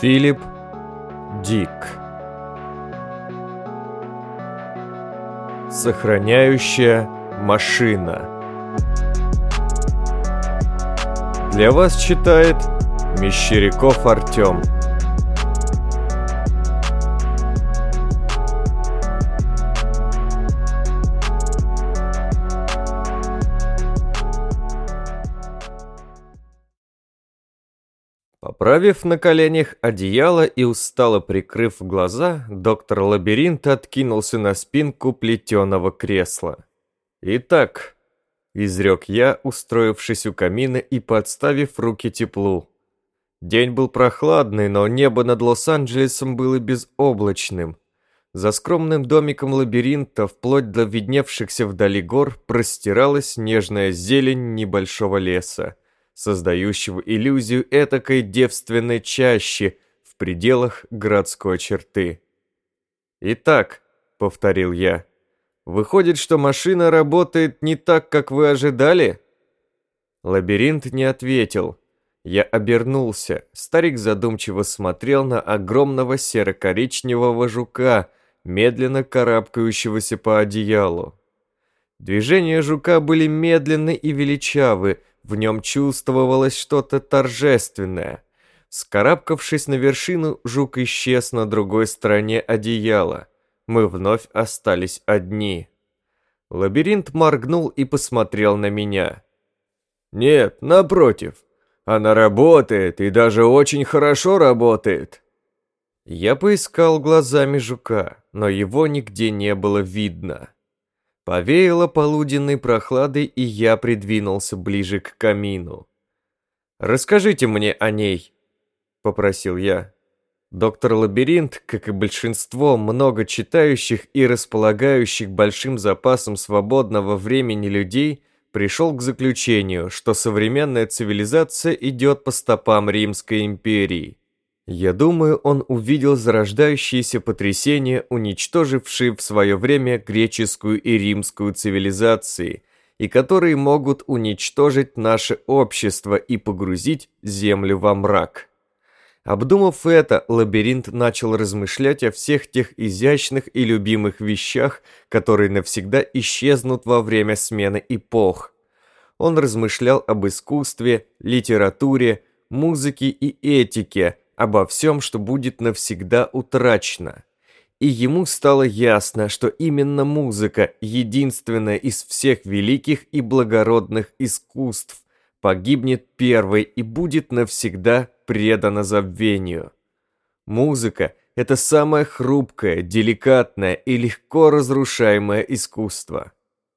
Филипп Дик. Сохраняющая машина. Для вас читает Мещеряков Артем Поправив на коленях одеяло и устало прикрыв глаза, доктор Лабиринт откинулся на спинку плетеного кресла. «Итак», — изрек я, устроившись у камина и подставив руки теплу. День был прохладный, но небо над Лос-Анджелесом было безоблачным. За скромным домиком лабиринта, вплоть до видневшихся вдали гор, простиралась нежная зелень небольшого леса создающего иллюзию этакой девственной чащи в пределах городской черты. «Итак», — повторил я, — «выходит, что машина работает не так, как вы ожидали?» Лабиринт не ответил. Я обернулся. Старик задумчиво смотрел на огромного серо-коричневого жука, медленно карабкающегося по одеялу. Движения жука были медленны и величавы, в нем чувствовалось что-то торжественное. Скарабкавшись на вершину, жук исчез на другой стороне одеяла. Мы вновь остались одни. Лабиринт моргнул и посмотрел на меня. «Нет, напротив. Она работает, и даже очень хорошо работает». Я поискал глазами жука, но его нигде не было видно. Повеяло полуденной прохладой, и я придвинулся ближе к камину. «Расскажите мне о ней», — попросил я. Доктор Лабиринт, как и большинство много читающих и располагающих большим запасом свободного времени людей, пришел к заключению, что современная цивилизация идет по стопам Римской империи. Я думаю, он увидел зарождающиеся потрясения, уничтожившие в свое время греческую и римскую цивилизации, и которые могут уничтожить наше общество и погрузить землю во мрак. Обдумав это, лабиринт начал размышлять о всех тех изящных и любимых вещах, которые навсегда исчезнут во время смены эпох. Он размышлял об искусстве, литературе, музыке и этике, обо всем, что будет навсегда утрачено. И ему стало ясно, что именно музыка, единственная из всех великих и благородных искусств, погибнет первой и будет навсегда предана забвению. Музыка – это самое хрупкое, деликатное и легко разрушаемое искусство.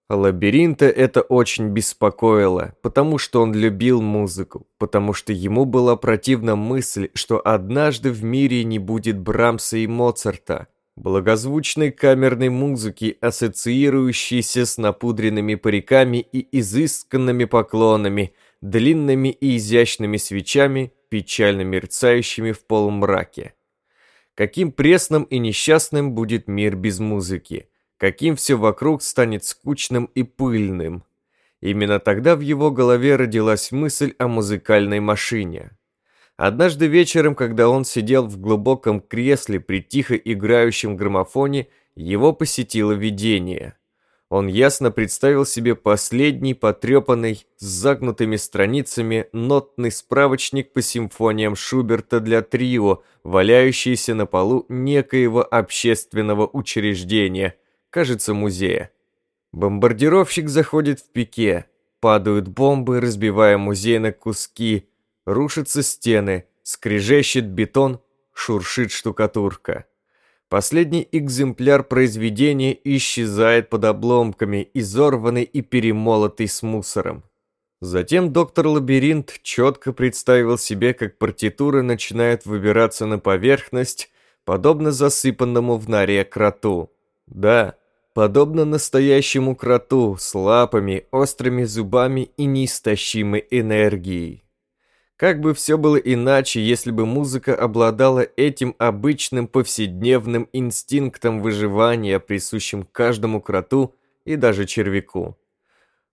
Лабиринта это очень беспокоило, потому что он любил музыку, потому что ему была противна мысль, что однажды в мире не будет Брамса и Моцарта, благозвучной камерной музыки, ассоциирующейся с напудренными париками и изысканными поклонами, длинными и изящными свечами, печально мерцающими в полумраке. Каким пресным и несчастным будет мир без музыки – каким все вокруг станет скучным и пыльным. Именно тогда в его голове родилась мысль о музыкальной машине. Однажды вечером, когда он сидел в глубоком кресле при тихо играющем граммофоне, его посетило видение. Он ясно представил себе последний потрепанный с загнутыми страницами нотный справочник по симфониям Шуберта для трио, валяющийся на полу некоего общественного учреждения – кажется, музея. Бомбардировщик заходит в пике, падают бомбы, разбивая музей на куски, рушатся стены, скрежещет бетон, шуршит штукатурка. Последний экземпляр произведения исчезает под обломками, изорванный и перемолотый с мусором. Затем доктор Лабиринт четко представил себе, как партитура начинает выбираться на поверхность, подобно засыпанному в норе кроту. Да, подобно настоящему кроту с лапами, острыми зубами и неистощимой энергией. Как бы все было иначе, если бы музыка обладала этим обычным повседневным инстинктом выживания, присущим каждому кроту и даже червяку.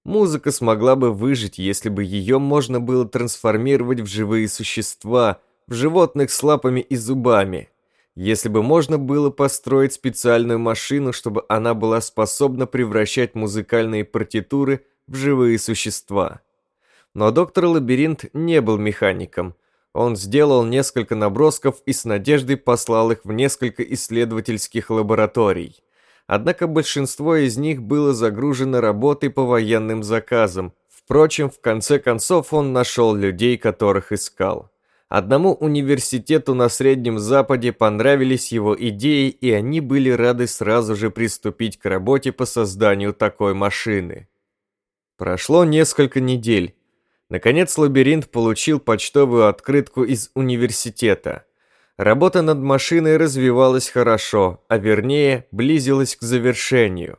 Музыка смогла бы выжить, если бы ее можно было трансформировать в живые существа, в животных с лапами и зубами. Если бы можно было построить специальную машину, чтобы она была способна превращать музыкальные партитуры в живые существа. Но доктор Лабиринт не был механиком. Он сделал несколько набросков и с надеждой послал их в несколько исследовательских лабораторий. Однако большинство из них было загружено работой по военным заказам. Впрочем, в конце концов он нашел людей, которых искал. Одному университету на Среднем Западе понравились его идеи, и они были рады сразу же приступить к работе по созданию такой машины. Прошло несколько недель. Наконец лабиринт получил почтовую открытку из университета. Работа над машиной развивалась хорошо, а вернее, близилась к завершению.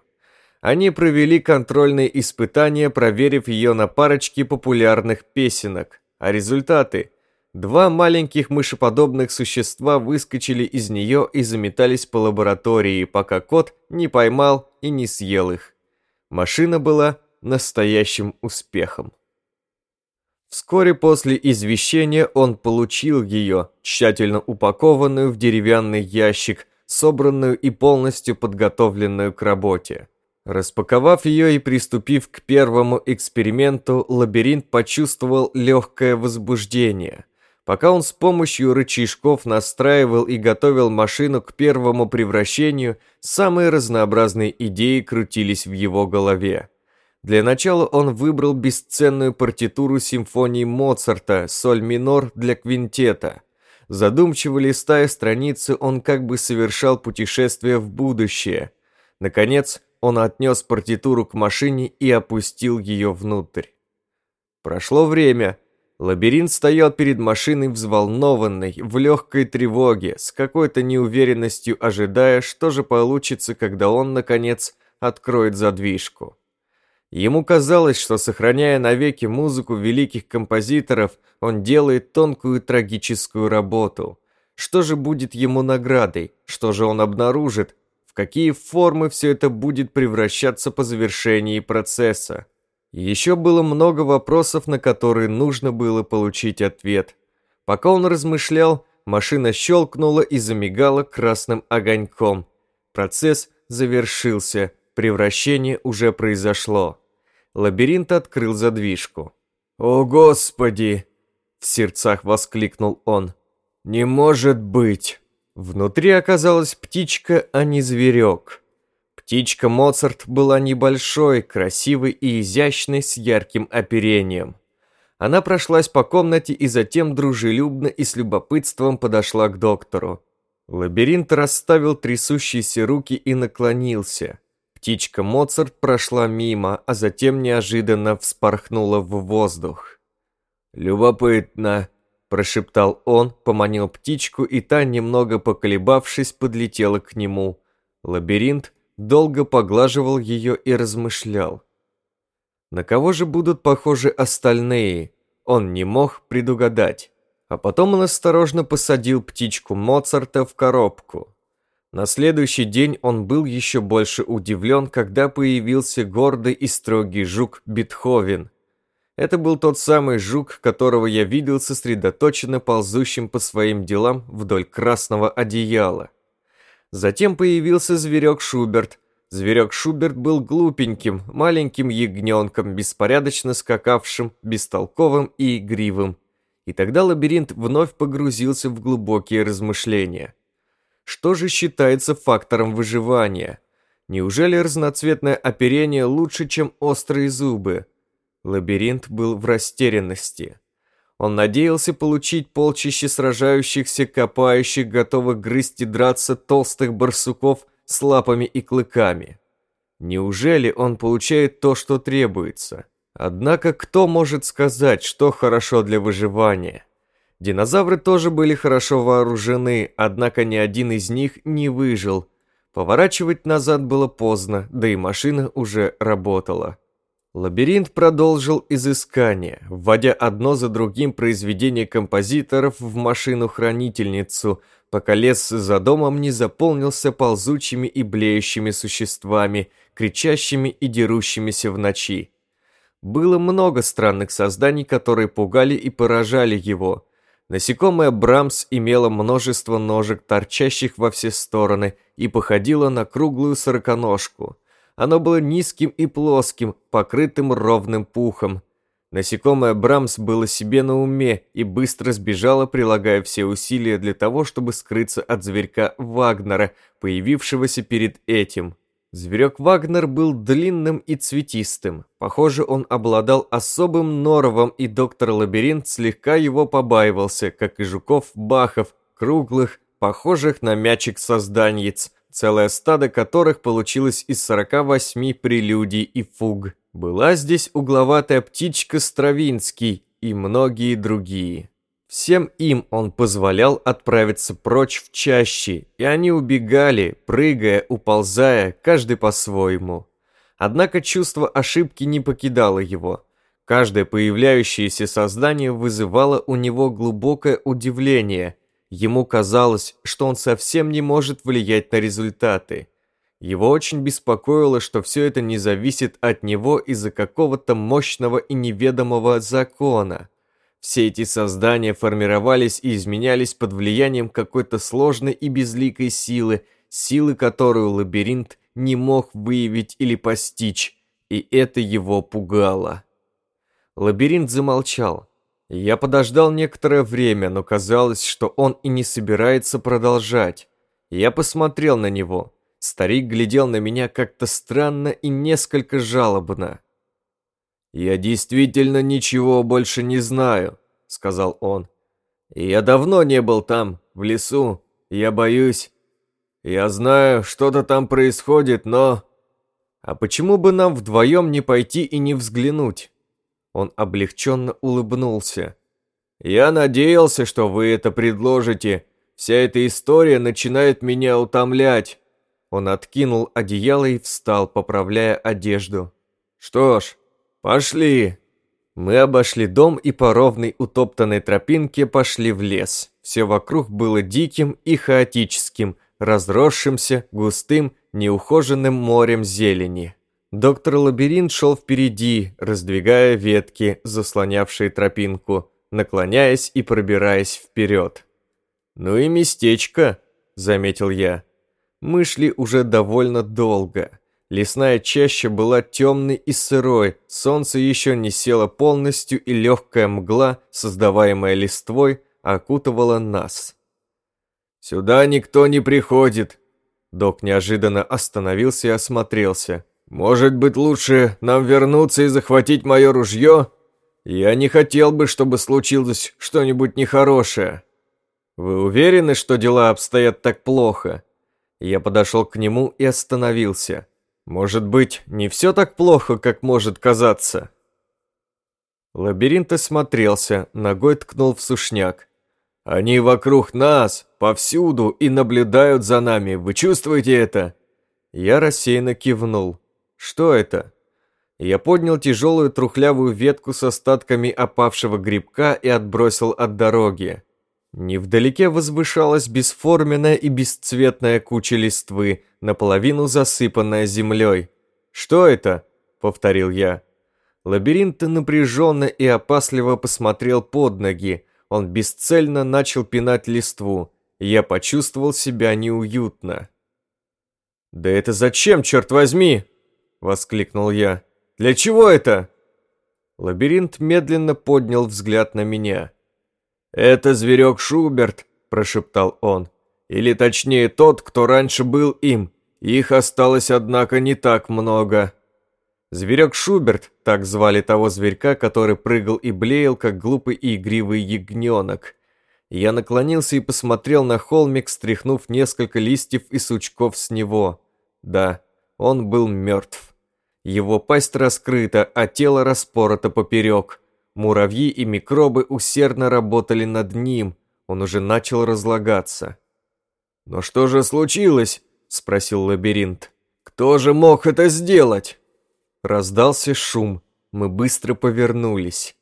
Они провели контрольные испытания, проверив ее на парочке популярных песенок, а результаты – Два маленьких мышеподобных существа выскочили из нее и заметались по лаборатории, пока кот не поймал и не съел их. Машина была настоящим успехом. Вскоре после извещения он получил ее, тщательно упакованную в деревянный ящик, собранную и полностью подготовленную к работе. Распаковав ее и приступив к первому эксперименту, лабиринт почувствовал легкое возбуждение – Пока он с помощью рычажков настраивал и готовил машину к первому превращению, самые разнообразные идеи крутились в его голове. Для начала он выбрал бесценную партитуру симфонии Моцарта «Соль минор» для квинтета. Задумчиво листая страницы, он как бы совершал путешествие в будущее. Наконец, он отнес партитуру к машине и опустил ее внутрь. Прошло время, Лабиринт стоял перед машиной взволнованный, в легкой тревоге, с какой-то неуверенностью ожидая, что же получится, когда он, наконец, откроет задвижку. Ему казалось, что, сохраняя навеки музыку великих композиторов, он делает тонкую трагическую работу. Что же будет ему наградой? Что же он обнаружит? В какие формы все это будет превращаться по завершении процесса? Еще было много вопросов, на которые нужно было получить ответ. Пока он размышлял, машина щелкнула и замигала красным огоньком. Процесс завершился, превращение уже произошло. Лабиринт открыл задвижку. «О, Господи!» — в сердцах воскликнул он. «Не может быть!» Внутри оказалась птичка, а не зверек. Птичка Моцарт была небольшой, красивой и изящной с ярким оперением. Она прошлась по комнате и затем дружелюбно и с любопытством подошла к доктору. Лабиринт расставил трясущиеся руки и наклонился. Птичка Моцарт прошла мимо, а затем неожиданно вспорхнула в воздух. «Любопытно», – прошептал он, поманил птичку, и та, немного поколебавшись, подлетела к нему. Лабиринт долго поглаживал ее и размышлял. На кого же будут похожи остальные, он не мог предугадать. А потом он осторожно посадил птичку Моцарта в коробку. На следующий день он был еще больше удивлен, когда появился гордый и строгий жук Бетховен. Это был тот самый жук, которого я видел сосредоточенно ползущим по своим делам вдоль красного одеяла. Затем появился зверек Шуберт. Зверек Шуберт был глупеньким, маленьким ягненком, беспорядочно скакавшим, бестолковым и игривым. И тогда лабиринт вновь погрузился в глубокие размышления. Что же считается фактором выживания? Неужели разноцветное оперение лучше, чем острые зубы? Лабиринт был в растерянности. Он надеялся получить полчище сражающихся, копающих, готовых грызть и драться толстых барсуков с лапами и клыками. Неужели он получает то, что требуется? Однако кто может сказать, что хорошо для выживания? Динозавры тоже были хорошо вооружены, однако ни один из них не выжил. Поворачивать назад было поздно, да и машина уже работала. Лабиринт продолжил изыскание, вводя одно за другим произведения композиторов в машину-хранительницу, пока лес за домом не заполнился ползучими и блеющими существами, кричащими и дерущимися в ночи. Было много странных созданий, которые пугали и поражали его. Насекомое Брамс имело множество ножек, торчащих во все стороны, и походило на круглую сороконожку. Оно было низким и плоским, покрытым ровным пухом. Насекомое Брамс было себе на уме и быстро сбежало, прилагая все усилия для того, чтобы скрыться от зверька Вагнера, появившегося перед этим. Зверек Вагнер был длинным и цветистым. Похоже, он обладал особым норовом, и доктор Лабиринт слегка его побаивался, как и жуков-бахов, круглых, похожих на мячик созданьиц, целое стадо которых получилось из 48 прелюдий и фуг. Была здесь угловатая птичка Стравинский и многие другие. Всем им он позволял отправиться прочь в чащи, и они убегали, прыгая, уползая, каждый по-своему. Однако чувство ошибки не покидало его. Каждое появляющееся создание вызывало у него глубокое удивление. Ему казалось, что он совсем не может влиять на результаты. Его очень беспокоило, что все это не зависит от него из-за какого-то мощного и неведомого закона – все эти создания формировались и изменялись под влиянием какой-то сложной и безликой силы, силы, которую лабиринт не мог выявить или постичь, и это его пугало. Лабиринт замолчал. Я подождал некоторое время, но казалось, что он и не собирается продолжать. Я посмотрел на него. Старик глядел на меня как-то странно и несколько жалобно. «Я действительно ничего больше не знаю», — сказал он. «Я давно не был там, в лесу. Я боюсь. Я знаю, что-то там происходит, но...» «А почему бы нам вдвоем не пойти и не взглянуть?» Он облегченно улыбнулся. «Я надеялся, что вы это предложите. Вся эта история начинает меня утомлять». Он откинул одеяло и встал, поправляя одежду. «Что ж, «Пошли!» Мы обошли дом и по ровной утоптанной тропинке пошли в лес. Все вокруг было диким и хаотическим, разросшимся, густым, неухоженным морем зелени. Доктор Лабиринт шел впереди, раздвигая ветки, заслонявшие тропинку, наклоняясь и пробираясь вперед. «Ну и местечко», — заметил я. Мы шли уже довольно долго. Лесная чаща была темной и сырой, солнце еще не село полностью, и легкая мгла, создаваемая листвой, окутывала нас. «Сюда никто не приходит!» Док неожиданно остановился и осмотрелся. «Может быть, лучше нам вернуться и захватить мое ружье? Я не хотел бы, чтобы случилось что-нибудь нехорошее. Вы уверены, что дела обстоят так плохо?» Я подошел к нему и остановился. Может быть, не все так плохо, как может казаться. Лабиринт осмотрелся, ногой ткнул в сушняк. «Они вокруг нас, повсюду, и наблюдают за нами. Вы чувствуете это?» Я рассеянно кивнул. «Что это?» Я поднял тяжелую трухлявую ветку с остатками опавшего грибка и отбросил от дороги. Невдалеке возвышалась бесформенная и бесцветная куча листвы, наполовину засыпанная землей. «Что это?» — повторил я. Лабиринт напряженно и опасливо посмотрел под ноги. Он бесцельно начал пинать листву. Я почувствовал себя неуютно. «Да это зачем, черт возьми?» — воскликнул я. «Для чего это?» Лабиринт медленно поднял взгляд на меня. «Это зверек Шуберт», – прошептал он. «Или точнее тот, кто раньше был им. Их осталось, однако, не так много». Зверек Шуберт, так звали того зверька, который прыгал и блеял, как глупый и игривый ягненок. Я наклонился и посмотрел на холмик, стряхнув несколько листьев и сучков с него. Да, он был мертв. Его пасть раскрыта, а тело распорото поперек. Муравьи и микробы усердно работали над ним, он уже начал разлагаться. «Но что же случилось?» – спросил лабиринт. «Кто же мог это сделать?» Раздался шум, мы быстро повернулись.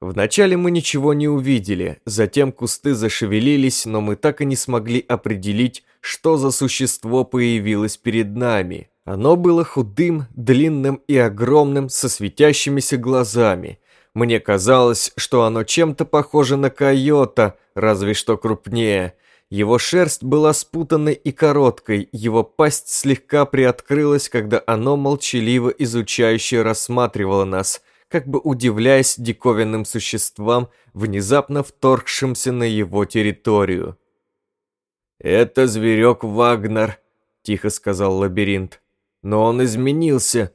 Вначале мы ничего не увидели, затем кусты зашевелились, но мы так и не смогли определить, что за существо появилось перед нами. Оно было худым, длинным и огромным, со светящимися глазами – Мне казалось, что оно чем-то похоже на койота, разве что крупнее. Его шерсть была спутанной и короткой, его пасть слегка приоткрылась, когда оно молчаливо изучающе рассматривало нас, как бы удивляясь диковинным существам, внезапно вторгшимся на его территорию. «Это зверек Вагнер», — тихо сказал лабиринт. «Но он изменился,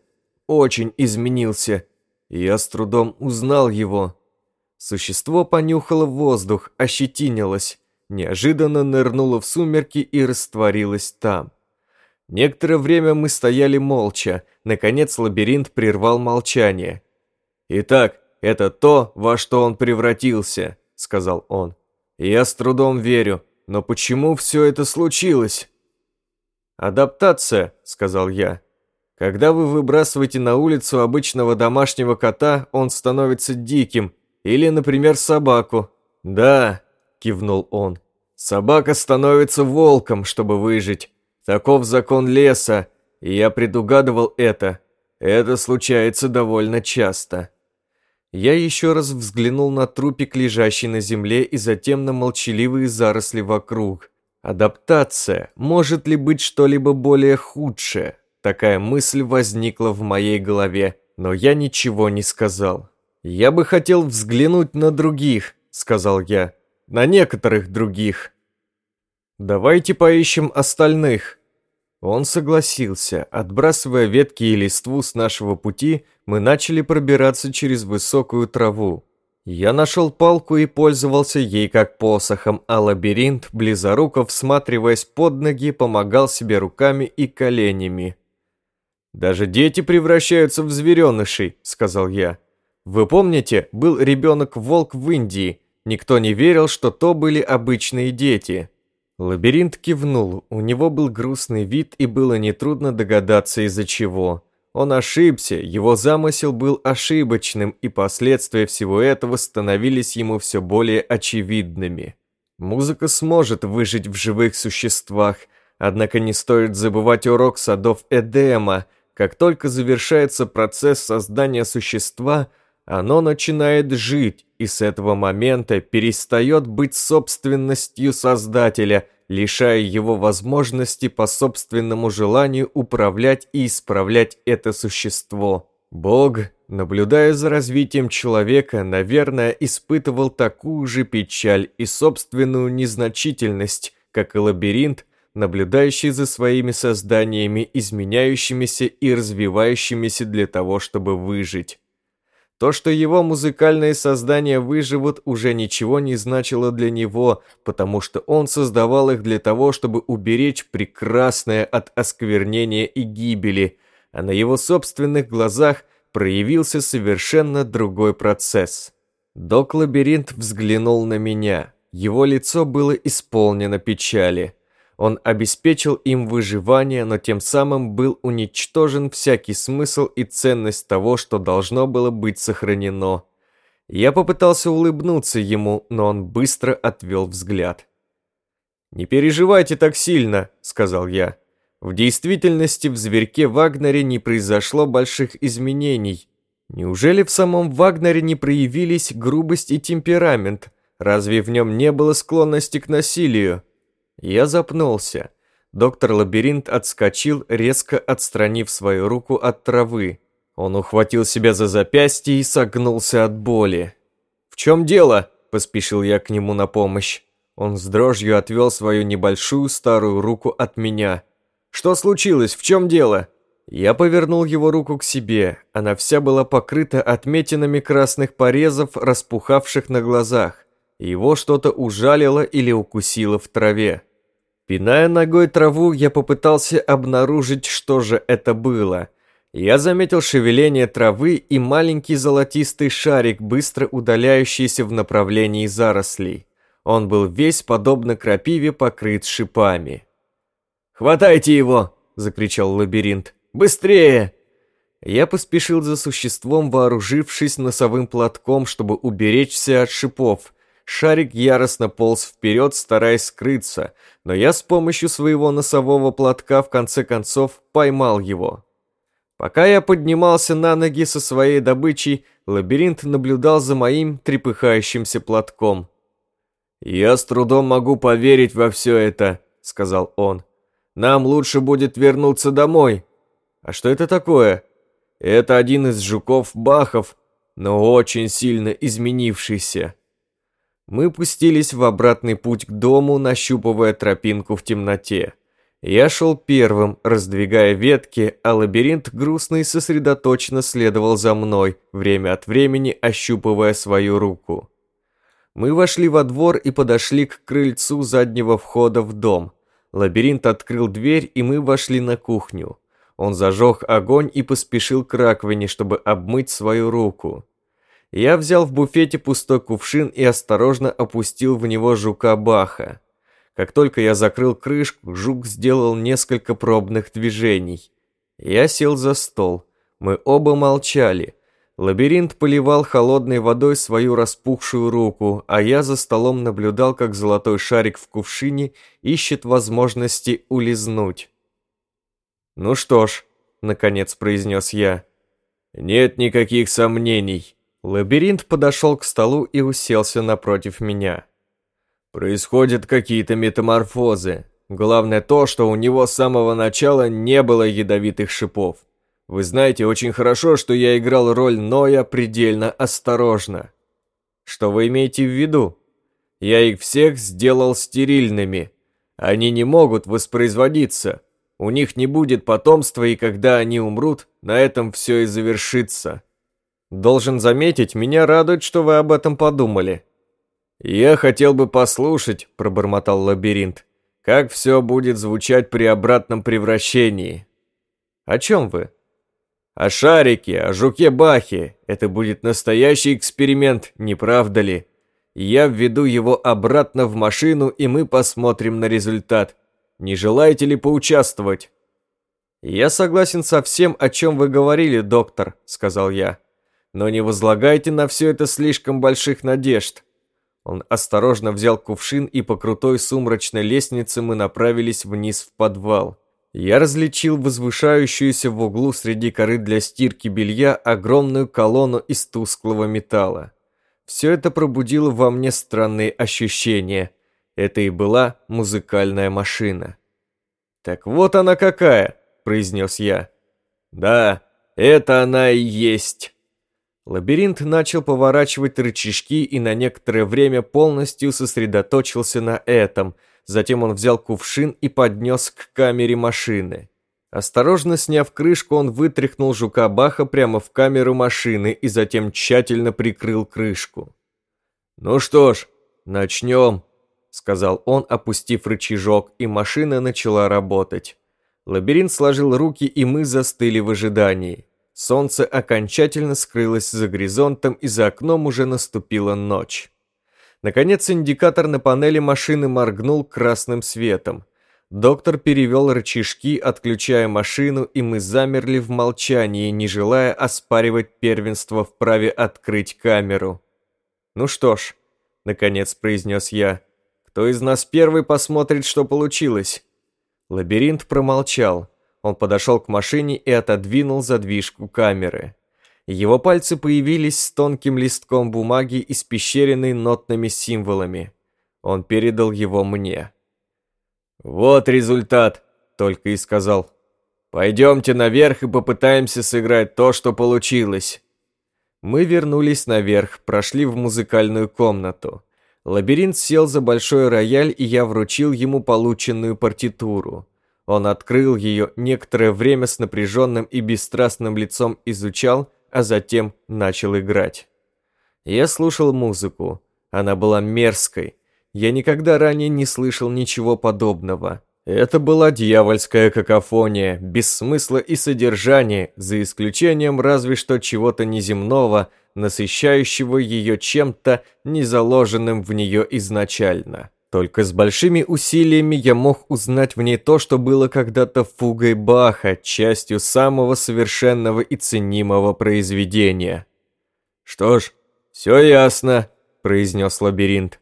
очень изменился, и я с трудом узнал его». Существо понюхало воздух, ощетинилось, неожиданно нырнуло в сумерки и растворилось там. Некоторое время мы стояли молча, наконец лабиринт прервал молчание. «Итак, это то, во что он превратился», — сказал он. «Я с трудом верю, но почему все это случилось?» «Адаптация», — сказал я. «Когда вы выбрасываете на улицу обычного домашнего кота, он становится диким, или, например, собаку». «Да», — кивнул он, — «собака становится волком, чтобы выжить. Таков закон леса, и я предугадывал это. Это случается довольно часто». Я еще раз взглянул на трупик, лежащий на земле, и затем на молчаливые заросли вокруг. Адаптация. Может ли быть что-либо более худшее? Такая мысль возникла в моей голове, но я ничего не сказал. «Я бы хотел взглянуть на других», — сказал я. «На некоторых других». «Давайте поищем остальных», он согласился. Отбрасывая ветки и листву с нашего пути, мы начали пробираться через высокую траву. Я нашел палку и пользовался ей как посохом, а лабиринт, близоруко всматриваясь под ноги, помогал себе руками и коленями. «Даже дети превращаются в зверенышей», — сказал я. «Вы помните, был ребенок-волк в Индии. Никто не верил, что то были обычные дети». Лабиринт кивнул, у него был грустный вид и было нетрудно догадаться из-за чего. Он ошибся, его замысел был ошибочным, и последствия всего этого становились ему все более очевидными. Музыка сможет выжить в живых существах, однако не стоит забывать урок садов Эдема. Как только завершается процесс создания существа, оно начинает жить, и с этого момента перестает быть собственностью Создателя, лишая его возможности по собственному желанию управлять и исправлять это существо. Бог, наблюдая за развитием человека, наверное, испытывал такую же печаль и собственную незначительность, как и лабиринт, наблюдающий за своими созданиями, изменяющимися и развивающимися для того, чтобы выжить. То, что его музыкальные создания выживут, уже ничего не значило для него, потому что он создавал их для того, чтобы уберечь прекрасное от осквернения и гибели, а на его собственных глазах проявился совершенно другой процесс. Док-лабиринт взглянул на меня. Его лицо было исполнено печали. Он обеспечил им выживание, но тем самым был уничтожен всякий смысл и ценность того, что должно было быть сохранено. Я попытался улыбнуться ему, но он быстро отвел взгляд. «Не переживайте так сильно», — сказал я. «В действительности в зверьке Вагнере не произошло больших изменений. Неужели в самом Вагнере не проявились грубость и темперамент? Разве в нем не было склонности к насилию?» Я запнулся. Доктор Лабиринт отскочил, резко отстранив свою руку от травы. Он ухватил себя за запястье и согнулся от боли. «В чем дело?» – поспешил я к нему на помощь. Он с дрожью отвел свою небольшую старую руку от меня. «Что случилось? В чем дело?» Я повернул его руку к себе. Она вся была покрыта отметинами красных порезов, распухавших на глазах. Его что-то ужалило или укусило в траве. Пиная ногой траву, я попытался обнаружить, что же это было. Я заметил шевеление травы и маленький золотистый шарик, быстро удаляющийся в направлении зарослей. Он был весь, подобно крапиве, покрыт шипами. «Хватайте его!» – закричал лабиринт. «Быстрее!» Я поспешил за существом, вооружившись носовым платком, чтобы уберечься от шипов – Шарик яростно полз вперед, стараясь скрыться, но я с помощью своего носового платка в конце концов поймал его. Пока я поднимался на ноги со своей добычей, лабиринт наблюдал за моим трепыхающимся платком. «Я с трудом могу поверить во все это», — сказал он. «Нам лучше будет вернуться домой». «А что это такое?» «Это один из жуков-бахов, но очень сильно изменившийся». Мы пустились в обратный путь к дому, нащупывая тропинку в темноте. Я шел первым, раздвигая ветки, а лабиринт грустно и сосредоточенно следовал за мной, время от времени ощупывая свою руку. Мы вошли во двор и подошли к крыльцу заднего входа в дом. Лабиринт открыл дверь, и мы вошли на кухню. Он зажег огонь и поспешил к раковине, чтобы обмыть свою руку. Я взял в буфете пустой кувшин и осторожно опустил в него жука Баха. Как только я закрыл крышку, жук сделал несколько пробных движений. Я сел за стол. Мы оба молчали. Лабиринт поливал холодной водой свою распухшую руку, а я за столом наблюдал, как золотой шарик в кувшине ищет возможности улизнуть. «Ну что ж», — наконец произнес я, — «нет никаких сомнений». Лабиринт подошел к столу и уселся напротив меня. Происходят какие-то метаморфозы. Главное то, что у него с самого начала не было ядовитых шипов. Вы знаете очень хорошо, что я играл роль Ноя предельно осторожно. Что вы имеете в виду? Я их всех сделал стерильными. Они не могут воспроизводиться. У них не будет потомства, и когда они умрут, на этом все и завершится. Должен заметить, меня радует, что вы об этом подумали. «Я хотел бы послушать», — пробормотал лабиринт, «как все будет звучать при обратном превращении». «О чем вы?» «О шарике, о жуке-бахе. Это будет настоящий эксперимент, не правда ли? Я введу его обратно в машину, и мы посмотрим на результат. Не желаете ли поучаствовать?» «Я согласен со всем, о чем вы говорили, доктор», — сказал я. «Но не возлагайте на все это слишком больших надежд». Он осторожно взял кувшин, и по крутой сумрачной лестнице мы направились вниз в подвал. Я различил возвышающуюся в углу среди коры для стирки белья огромную колонну из тусклого металла. Все это пробудило во мне странные ощущения. Это и была музыкальная машина. «Так вот она какая!» – произнес я. «Да, это она и есть!» Лабиринт начал поворачивать рычажки и на некоторое время полностью сосредоточился на этом. Затем он взял кувшин и поднес к камере машины. Осторожно сняв крышку, он вытряхнул жука Баха прямо в камеру машины и затем тщательно прикрыл крышку. «Ну что ж, начнем», — сказал он, опустив рычажок, и машина начала работать. Лабиринт сложил руки, и мы застыли в ожидании. Солнце окончательно скрылось за горизонтом, и за окном уже наступила ночь. Наконец индикатор на панели машины моргнул красным светом. Доктор перевел рычажки, отключая машину, и мы замерли в молчании, не желая оспаривать первенство в праве открыть камеру. «Ну что ж», — наконец произнес я, — «кто из нас первый посмотрит, что получилось?» Лабиринт промолчал. Он подошел к машине и отодвинул задвижку камеры. Его пальцы появились с тонким листком бумаги, испещренной нотными символами. Он передал его мне. «Вот результат», — только и сказал. «Пойдемте наверх и попытаемся сыграть то, что получилось». Мы вернулись наверх, прошли в музыкальную комнату. Лабиринт сел за большой рояль, и я вручил ему полученную партитуру. Он открыл ее, некоторое время с напряженным и бесстрастным лицом изучал, а затем начал играть. Я слушал музыку. Она была мерзкой. Я никогда ранее не слышал ничего подобного. Это была дьявольская какофония, без смысла и содержания, за исключением разве что чего-то неземного, насыщающего ее чем-то, не заложенным в нее изначально. Только с большими усилиями я мог узнать в ней то, что было когда-то фугой Баха, частью самого совершенного и ценимого произведения. «Что ж, все ясно», — произнес лабиринт.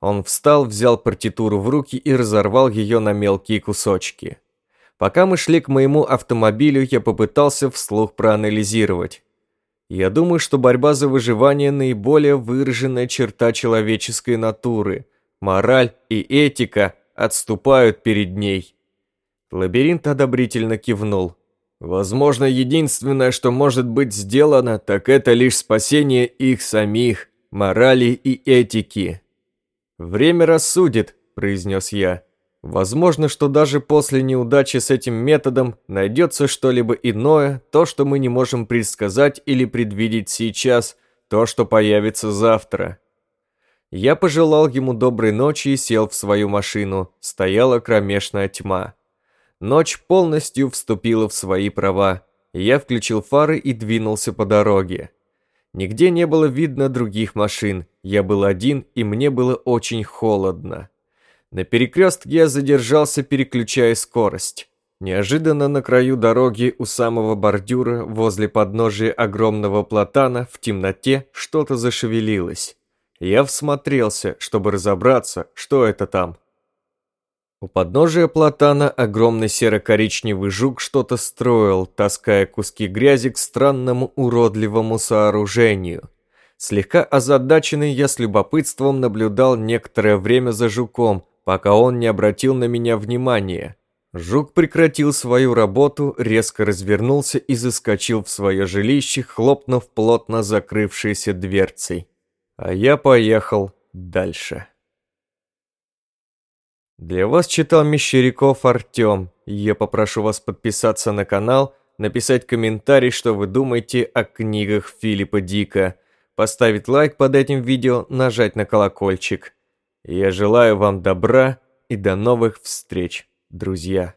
Он встал, взял партитуру в руки и разорвал ее на мелкие кусочки. Пока мы шли к моему автомобилю, я попытался вслух проанализировать. Я думаю, что борьба за выживание – наиболее выраженная черта человеческой натуры. Мораль и этика отступают перед ней. Лабиринт одобрительно кивнул. Возможно, единственное, что может быть сделано, так это лишь спасение их самих, морали и этики. «Время рассудит», – произнес я. Возможно, что даже после неудачи с этим методом найдется что-либо иное, то, что мы не можем предсказать или предвидеть сейчас, то, что появится завтра. Я пожелал ему доброй ночи и сел в свою машину. Стояла кромешная тьма. Ночь полностью вступила в свои права. Я включил фары и двинулся по дороге. Нигде не было видно других машин. Я был один, и мне было очень холодно. На перекрестке я задержался, переключая скорость. Неожиданно на краю дороги у самого бордюра, возле подножия огромного платана, в темноте что-то зашевелилось. Я всмотрелся, чтобы разобраться, что это там. У подножия платана огромный серо-коричневый жук что-то строил, таская куски грязи к странному уродливому сооружению. Слегка озадаченный я с любопытством наблюдал некоторое время за жуком, пока он не обратил на меня внимания. Жук прекратил свою работу, резко развернулся и заскочил в свое жилище, хлопнув плотно закрывшейся дверцей. А я поехал дальше. Для вас читал Мещеряков Артем. Я попрошу вас подписаться на канал, написать комментарий, что вы думаете о книгах Филиппа Дика, поставить лайк под этим видео, нажать на колокольчик. Я желаю вам добра и до новых встреч, друзья.